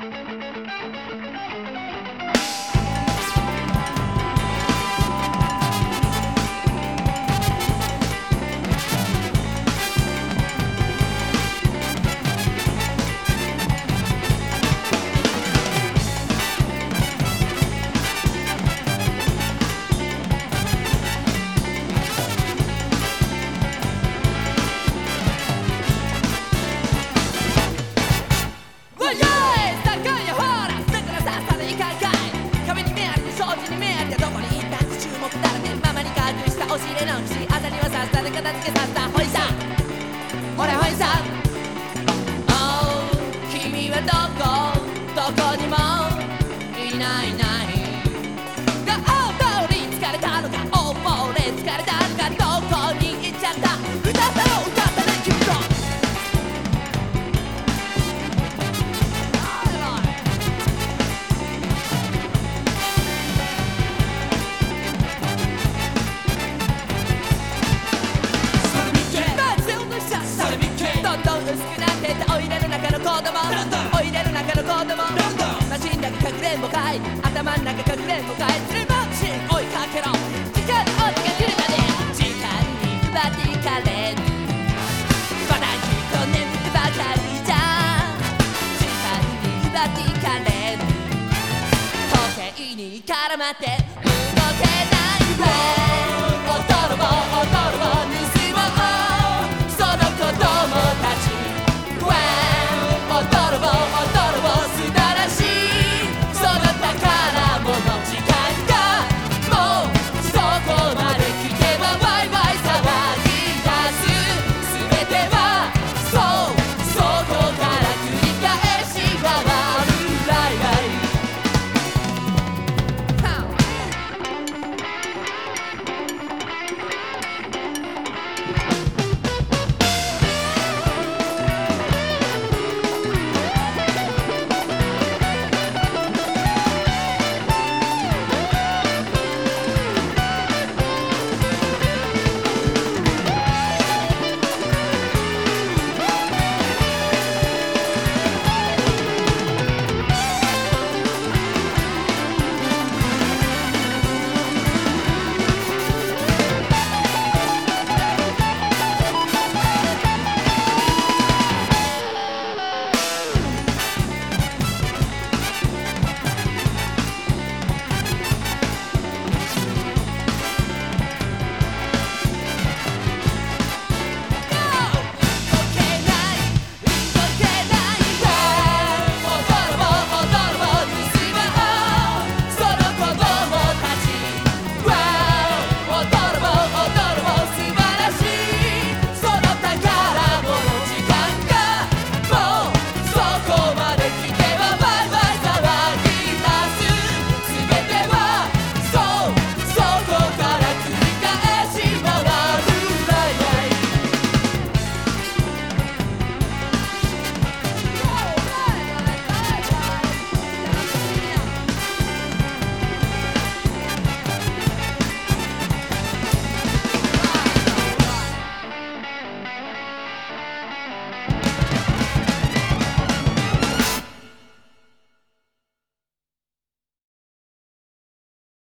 Música した押し入れの口朝にはさっさと片付けさせた。ほいさほらほいさ Oh 君はどこ？どこに？薄くなってったおいでの中の子供。おいでの中の子供。マシンだけかくれんぼかい頭ん中かくれんぼかいつるまし追いかけろ時間をが来るまで時間に奪っていかれるまだきっと眠ってばかりじゃ時間に奪っていかれる時計に絡まって